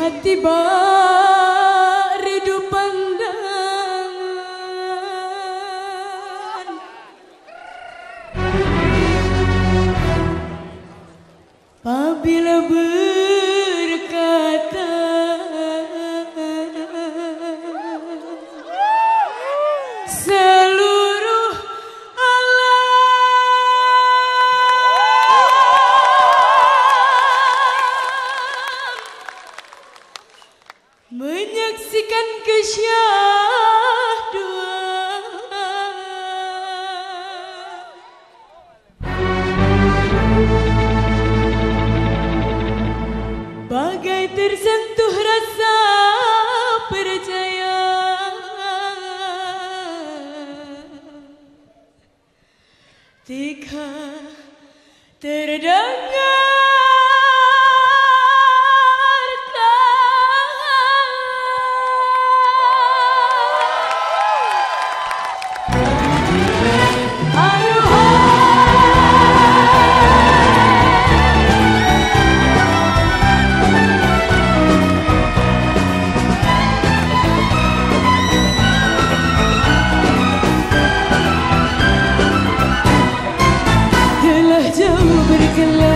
had the bar. Menyaksikan kesyahduan. Bagai tersentuh rasa percaya. Tika terdengar. can live.